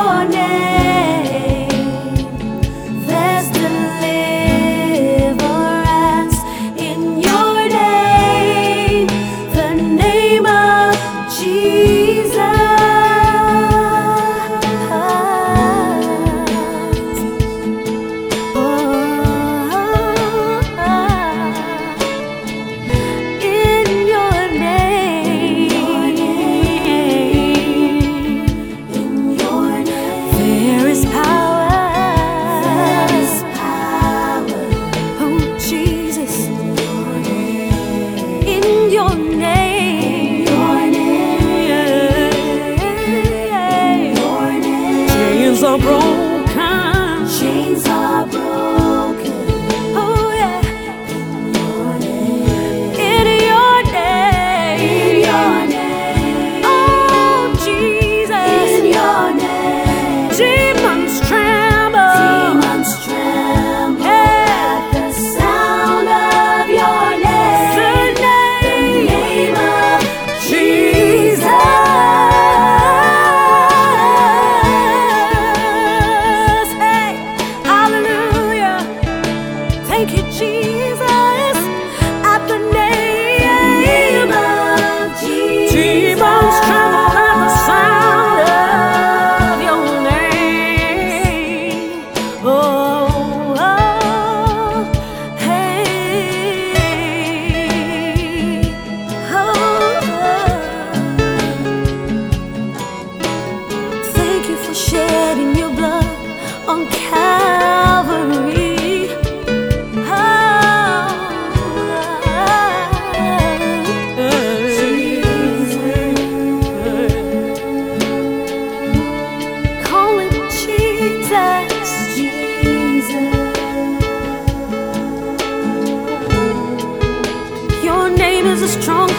your name. are broken. is strong.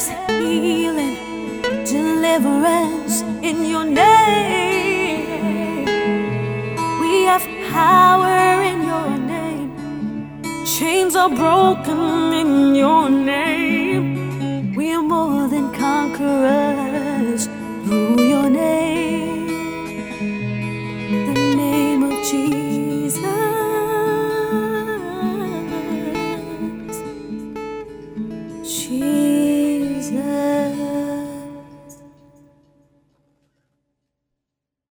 is healing, deliverance in your name. We have power in your name, chains are broken in your name. We are more than conquerors. Ooh.